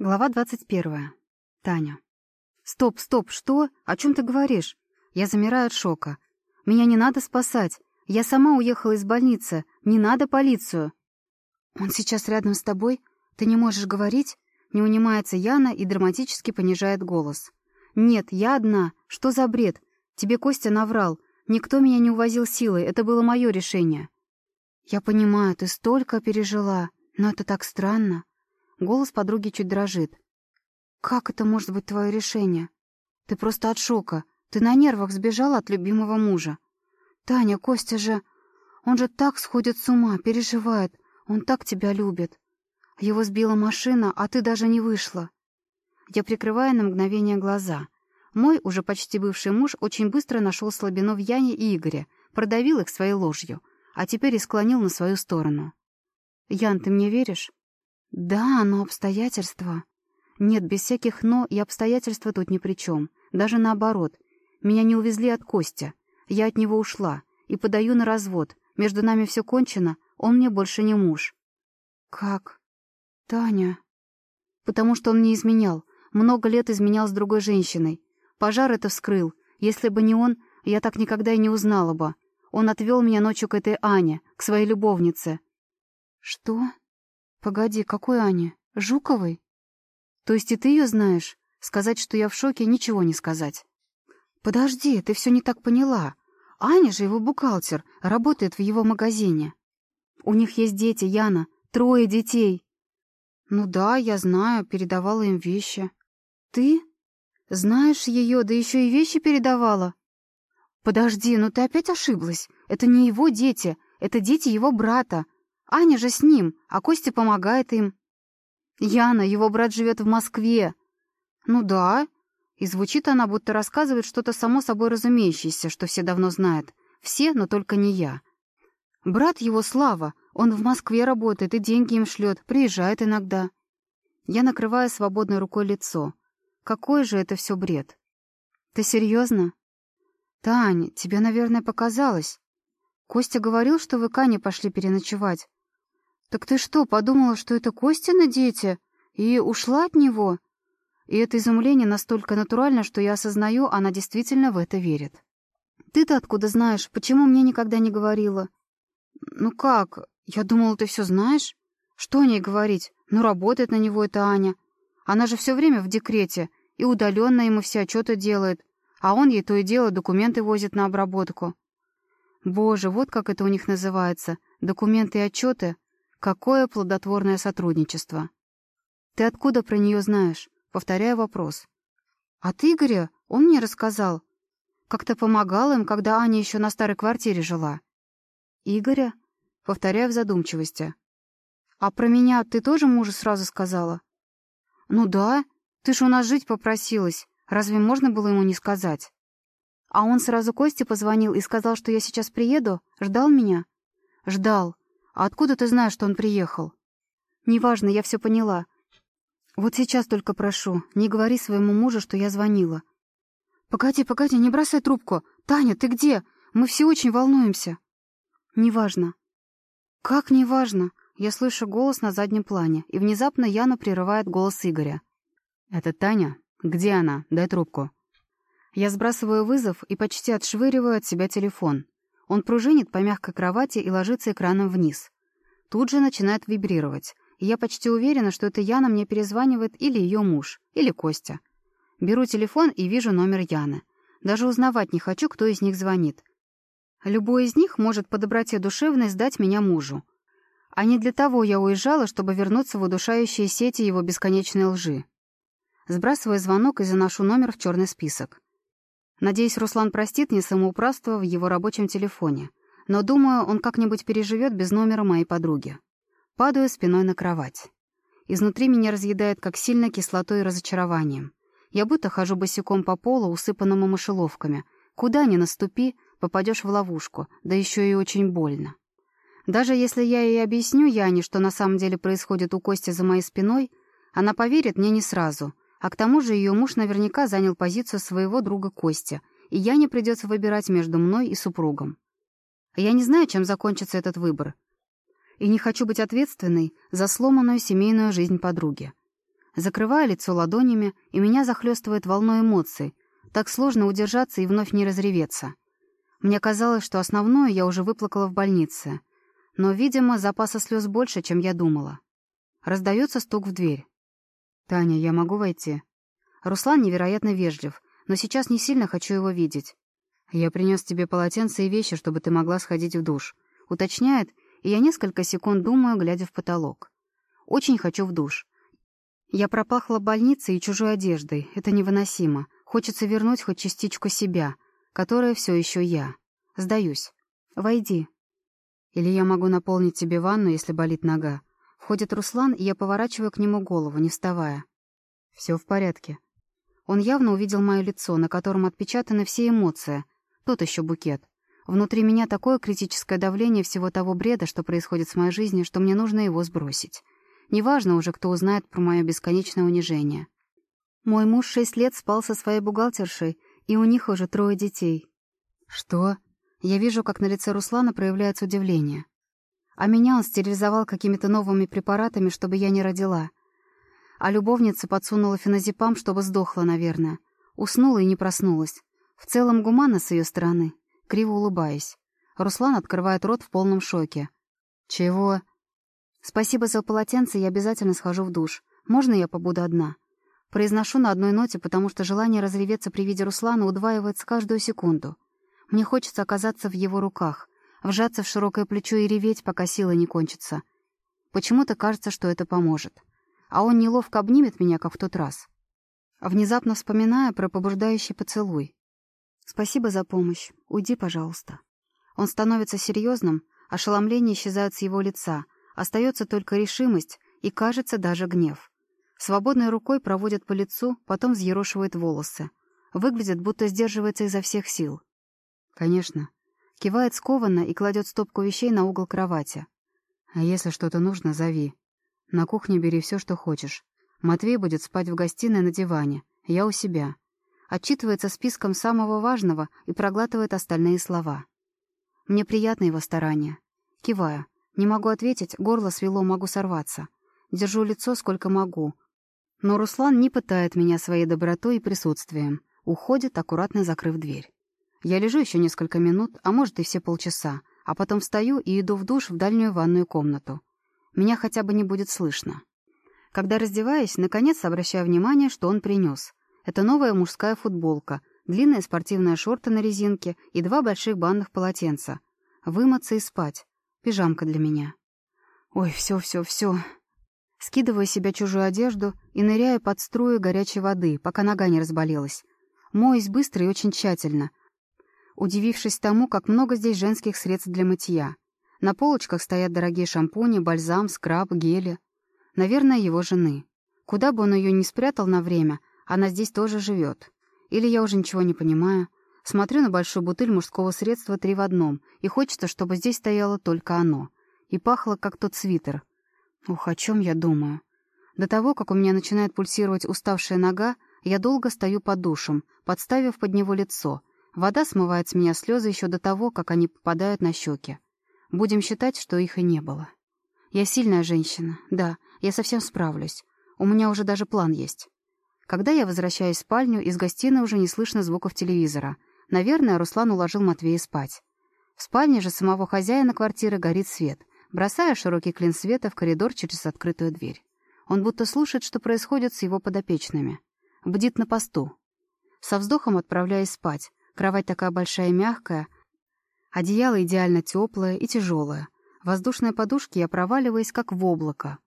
Глава 21. Таня. «Стоп, стоп, что? О чем ты говоришь?» Я замираю от шока. «Меня не надо спасать. Я сама уехала из больницы. Не надо полицию». «Он сейчас рядом с тобой? Ты не можешь говорить?» Не унимается Яна и драматически понижает голос. «Нет, я одна. Что за бред? Тебе Костя наврал. Никто меня не увозил силой. Это было мое решение». «Я понимаю, ты столько пережила, но это так странно. Голос подруги чуть дрожит. «Как это может быть твое решение? Ты просто от шока. Ты на нервах сбежала от любимого мужа. Таня, Костя же... Он же так сходит с ума, переживает. Он так тебя любит. Его сбила машина, а ты даже не вышла». Я прикрываю на мгновение глаза. Мой уже почти бывший муж очень быстро нашел слабину в Яне и Игоре, продавил их своей ложью, а теперь и склонил на свою сторону. «Ян, ты мне веришь?» Да, но обстоятельства... Нет, без всяких «но» и обстоятельства тут ни при чем. Даже наоборот. Меня не увезли от Костя. Я от него ушла. И подаю на развод. Между нами все кончено. Он мне больше не муж. Как? Таня? Потому что он не изменял. Много лет изменял с другой женщиной. Пожар это вскрыл. Если бы не он, я так никогда и не узнала бы. Он отвел меня ночью к этой Ане, к своей любовнице. Что? «Погоди, какой Ане? Жуковой?» «То есть и ты ее знаешь? Сказать, что я в шоке, ничего не сказать». «Подожди, ты все не так поняла. Аня же его бухгалтер, работает в его магазине. У них есть дети, Яна, трое детей». «Ну да, я знаю, передавала им вещи». «Ты? Знаешь ее, да еще и вещи передавала?» «Подожди, ну ты опять ошиблась. Это не его дети, это дети его брата. Аня же с ним, а Костя помогает им. Яна, его брат живет в Москве. Ну да. И звучит она, будто рассказывает что-то само собой разумеющееся, что все давно знают. Все, но только не я. Брат его Слава, он в Москве работает и деньги им шлет, приезжает иногда. Я накрываю свободной рукой лицо. Какой же это все бред? Ты серьезно? Тань, тебе, наверное, показалось. Костя говорил, что вы к Ане пошли переночевать. «Так ты что, подумала, что это Костины дети? И ушла от него?» И это изумление настолько натурально, что я осознаю, она действительно в это верит. «Ты-то откуда знаешь? Почему мне никогда не говорила?» «Ну как? Я думала, ты все знаешь. Что о ней говорить? Ну, работает на него эта Аня. Она же все время в декрете, и удаленно ему все отчеты делает, а он ей то и дело документы возит на обработку. Боже, вот как это у них называется. Документы и отчеты. Какое плодотворное сотрудничество. Ты откуда про нее знаешь? Повторяю вопрос. От Игоря он мне рассказал. Как-то помогал им, когда Аня еще на старой квартире жила. Игоря? Повторяю в задумчивости. А про меня ты тоже мужу сразу сказала? Ну да, ты ж у нас жить попросилась. Разве можно было ему не сказать? А он сразу Косте позвонил и сказал, что я сейчас приеду? Ждал меня? Ждал. А откуда ты знаешь, что он приехал? Неважно, я все поняла. Вот сейчас только прошу, не говори своему мужу, что я звонила. Погоди, погоди, не бросай трубку. Таня, ты где? Мы все очень волнуемся. Неважно. Как неважно? Я слышу голос на заднем плане, и внезапно Яна прерывает голос Игоря. «Это Таня? Где она? Дай трубку». Я сбрасываю вызов и почти отшвыриваю от себя телефон. Он пружинит по мягкой кровати и ложится экраном вниз. Тут же начинает вибрировать, и я почти уверена, что это Яна мне перезванивает или ее муж, или Костя. Беру телефон и вижу номер Яны. Даже узнавать не хочу, кто из них звонит. Любой из них может по доброте душевной сдать меня мужу. А не для того я уезжала, чтобы вернуться в удушающие сети его бесконечной лжи. Сбрасываю звонок и заношу номер в черный список. Надеюсь, Руслан простит мне самоуправство в его рабочем телефоне. Но, думаю, он как-нибудь переживет без номера моей подруги. Падаю спиной на кровать. Изнутри меня разъедает как сильно кислотой и разочарованием. Я будто хожу босиком по полу, усыпанному мышеловками. Куда ни наступи, попадешь в ловушку, да еще и очень больно. Даже если я ей объясню Яне, что на самом деле происходит у Кости за моей спиной, она поверит мне не сразу — а к тому же ее муж наверняка занял позицию своего друга Костя, и я не придется выбирать между мной и супругом. Я не знаю, чем закончится этот выбор. И не хочу быть ответственной за сломанную семейную жизнь подруги. Закрываю лицо ладонями, и меня захлестывает волной эмоций. Так сложно удержаться и вновь не разреветься. Мне казалось, что основное я уже выплакала в больнице. Но, видимо, запаса слез больше, чем я думала. Раздается стук в дверь. «Таня, я могу войти?» Руслан невероятно вежлив, но сейчас не сильно хочу его видеть. «Я принес тебе полотенце и вещи, чтобы ты могла сходить в душ», — уточняет, и я несколько секунд думаю, глядя в потолок. «Очень хочу в душ. Я пропахла больницей и чужой одеждой. Это невыносимо. Хочется вернуть хоть частичку себя, которая все еще я. Сдаюсь. Войди. Или я могу наполнить тебе ванну, если болит нога. Входит Руслан, и я поворачиваю к нему голову, не вставая. Все в порядке. Он явно увидел мое лицо, на котором отпечатаны все эмоции. Тот еще букет. Внутри меня такое критическое давление всего того бреда, что происходит с моей жизнью, что мне нужно его сбросить. Неважно уже, кто узнает про мое бесконечное унижение. Мой муж шесть лет спал со своей бухгалтершей, и у них уже трое детей. Что? Я вижу, как на лице Руслана проявляется удивление. А меня он стерилизовал какими-то новыми препаратами, чтобы я не родила. А любовница подсунула феназепам, чтобы сдохла, наверное. Уснула и не проснулась. В целом гуманно с ее стороны. Криво улыбаясь. Руслан открывает рот в полном шоке. «Чего?» «Спасибо за полотенце, я обязательно схожу в душ. Можно я побуду одна?» Произношу на одной ноте, потому что желание разреветься при виде Руслана удваивается каждую секунду. Мне хочется оказаться в его руках, вжаться в широкое плечо и реветь, пока сила не кончится. Почему-то кажется, что это поможет. А он неловко обнимет меня, как в тот раз. Внезапно вспоминая про побуждающий поцелуй. «Спасибо за помощь. Уйди, пожалуйста». Он становится серьезным, ошеломление исчезает с его лица, остается только решимость и, кажется, даже гнев. Свободной рукой проводит по лицу, потом взъерошивает волосы. Выглядит, будто сдерживается изо всех сил. «Конечно», Кивает скованно и кладет стопку вещей на угол кровати. «А если что-то нужно, зови. На кухне бери все, что хочешь. Матвей будет спать в гостиной на диване. Я у себя». Отчитывается списком самого важного и проглатывает остальные слова. Мне приятно его старание. Киваю. Не могу ответить, горло свело, могу сорваться. Держу лицо сколько могу. Но Руслан не пытает меня своей добротой и присутствием. Уходит, аккуратно закрыв дверь. Я лежу еще несколько минут, а может и все полчаса, а потом встаю и иду в душ в дальнюю ванную комнату. Меня хотя бы не будет слышно. Когда раздеваюсь, наконец обращаю внимание, что он принес. Это новая мужская футболка, длинная спортивная шорты на резинке и два больших банных полотенца. Вымыться и спать. Пижамка для меня. Ой, все, все, все. Скидываю себе чужую одежду и ныряю под струи горячей воды, пока нога не разболелась. Моюсь быстро и очень тщательно, удивившись тому, как много здесь женских средств для мытья. На полочках стоят дорогие шампуни, бальзам, скраб, гели. Наверное, его жены. Куда бы он ее ни спрятал на время, она здесь тоже живет. Или я уже ничего не понимаю. Смотрю на большую бутыль мужского средства три в одном, и хочется, чтобы здесь стояло только оно. И пахло, как тот свитер. Ух, о чем я думаю. До того, как у меня начинает пульсировать уставшая нога, я долго стою под душем, подставив под него лицо — Вода смывает с меня слезы еще до того, как они попадают на щеки. Будем считать, что их и не было. Я сильная женщина, да, я совсем справлюсь. У меня уже даже план есть. Когда я возвращаюсь в спальню, из гостиной уже не слышно звуков телевизора. Наверное, Руслан уложил Матвея спать. В спальне же самого хозяина квартиры горит свет, бросая широкий клин света в коридор через открытую дверь. Он будто слушает, что происходит с его подопечными. Бдит на посту. Со вздохом отправляясь спать, Кровать такая большая и мягкая. Одеяло идеально теплое и тяжелое. Воздушные подушки я проваливаюсь, как в облако.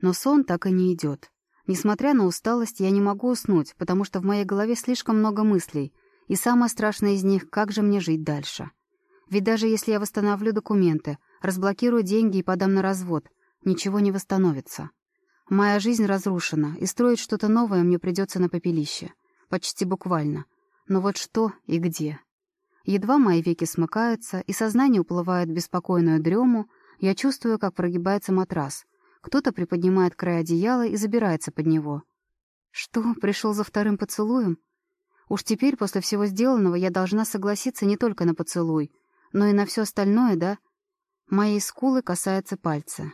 Но сон так и не идет. Несмотря на усталость, я не могу уснуть, потому что в моей голове слишком много мыслей, и самое страшное из них — как же мне жить дальше. Ведь даже если я восстановлю документы, разблокирую деньги и подам на развод, ничего не восстановится. Моя жизнь разрушена, и строить что-то новое мне придется на попелище. Почти буквально — но вот что и где? Едва мои веки смыкаются, и сознание уплывает в беспокойную дрему, я чувствую, как прогибается матрас. Кто-то приподнимает край одеяла и забирается под него. Что, пришел за вторым поцелуем? Уж теперь, после всего сделанного, я должна согласиться не только на поцелуй, но и на все остальное, да? Моей скулы касается пальца.